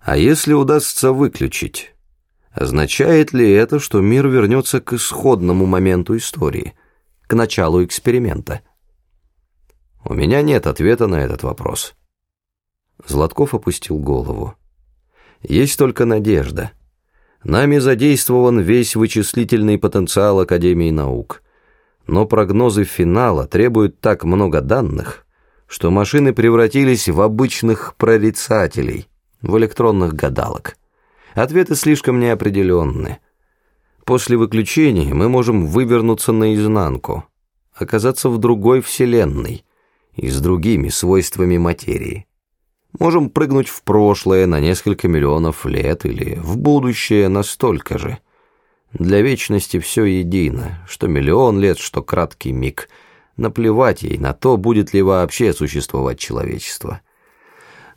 А если удастся выключить, означает ли это, что мир вернется к исходному моменту истории, к началу эксперимента? У меня нет ответа на этот вопрос. Златков опустил голову. Есть только надежда. Нами задействован весь вычислительный потенциал Академии наук. Но прогнозы финала требуют так много данных, что машины превратились в обычных прорицателей, в электронных гадалок. Ответы слишком неопределенны. После выключения мы можем вывернуться наизнанку, оказаться в другой вселенной и с другими свойствами материи. Можем прыгнуть в прошлое на несколько миллионов лет или в будущее настолько же. Для вечности все едино, что миллион лет, что краткий миг. Наплевать ей на то, будет ли вообще существовать человечество.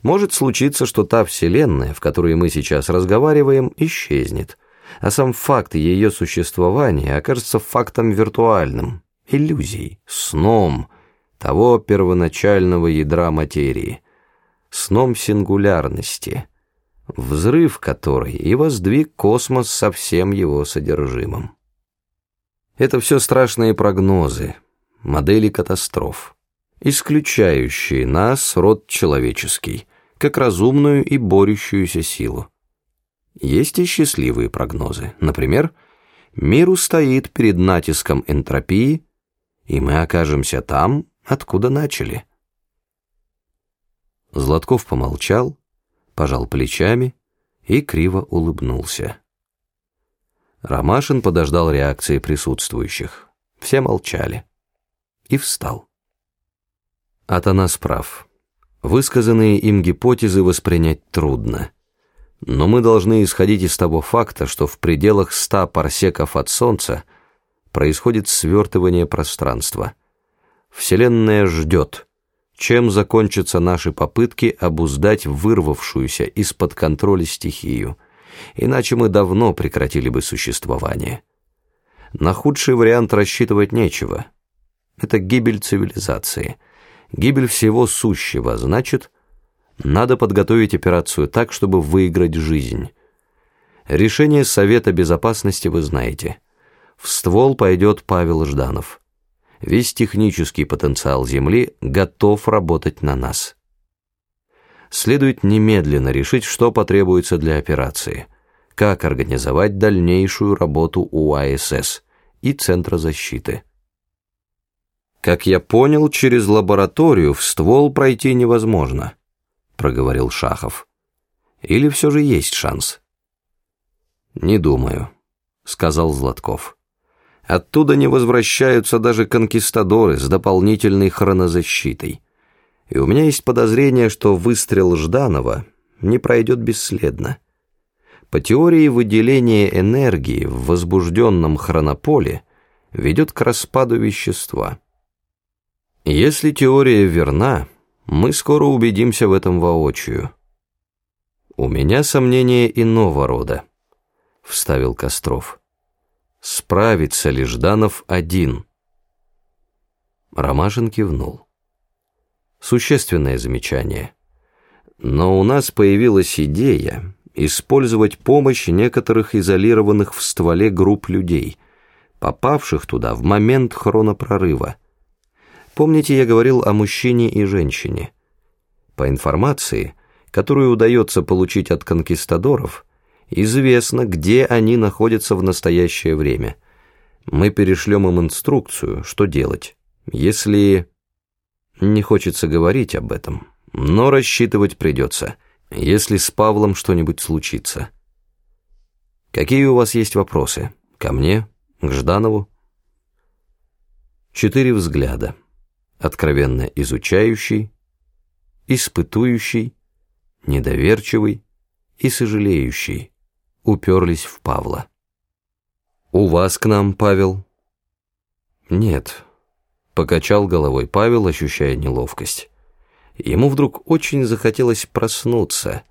Может случиться, что та вселенная, в которой мы сейчас разговариваем, исчезнет, а сам факт ее существования окажется фактом виртуальным, иллюзией, сном того первоначального ядра материи – сном сингулярности, взрыв которой и воздвиг космос со всем его содержимым. Это все страшные прогнозы, модели катастроф, исключающие нас, род человеческий, как разумную и борющуюся силу. Есть и счастливые прогнозы. Например, мир устоит перед натиском энтропии, и мы окажемся там, откуда начали – Златков помолчал, пожал плечами и криво улыбнулся. Ромашин подождал реакции присутствующих. Все молчали. И встал. Атанас прав. Высказанные им гипотезы воспринять трудно. Но мы должны исходить из того факта, что в пределах ста парсеков от Солнца происходит свертывание пространства. Вселенная ждет — чем закончатся наши попытки обуздать вырвавшуюся из-под контроля стихию, иначе мы давно прекратили бы существование. На худший вариант рассчитывать нечего. Это гибель цивилизации. Гибель всего сущего, значит, надо подготовить операцию так, чтобы выиграть жизнь. Решение Совета Безопасности вы знаете. В ствол пойдет Павел Жданов весь технический потенциал Земли готов работать на нас. Следует немедленно решить, что потребуется для операции, как организовать дальнейшую работу УАСС и Центра защиты. «Как я понял, через лабораторию в ствол пройти невозможно», — проговорил Шахов. «Или все же есть шанс?» «Не думаю», — сказал Златков. Оттуда не возвращаются даже конкистадоры с дополнительной хронозащитой. И у меня есть подозрение, что выстрел Жданова не пройдет бесследно. По теории выделение энергии в возбужденном хронополе ведет к распаду вещества. Если теория верна, мы скоро убедимся в этом воочию. У меня сомнения иного рода, вставил Костров. Справится ли Жданов один? Ромашин кивнул. Существенное замечание. Но у нас появилась идея использовать помощь некоторых изолированных в стволе групп людей, попавших туда в момент хронопрорыва. Помните, я говорил о мужчине и женщине? По информации, которую удается получить от конкистадоров, Известно, где они находятся в настоящее время. Мы перешлем им инструкцию, что делать. Если... Не хочется говорить об этом, но рассчитывать придется, если с Павлом что-нибудь случится. Какие у вас есть вопросы? Ко мне? К Жданову? Четыре взгляда. Откровенно изучающий, испытующий, недоверчивый и сожалеющий уперлись в Павла. «У вас к нам, Павел?» «Нет», — покачал головой Павел, ощущая неловкость. Ему вдруг очень захотелось проснуться,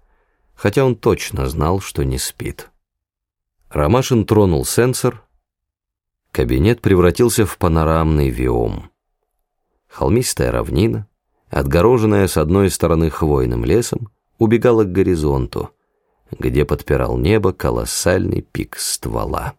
хотя он точно знал, что не спит. Ромашин тронул сенсор. Кабинет превратился в панорамный виом. Холмистая равнина, отгороженная с одной стороны хвойным лесом, убегала к горизонту — где подпирал небо колоссальный пик ствола.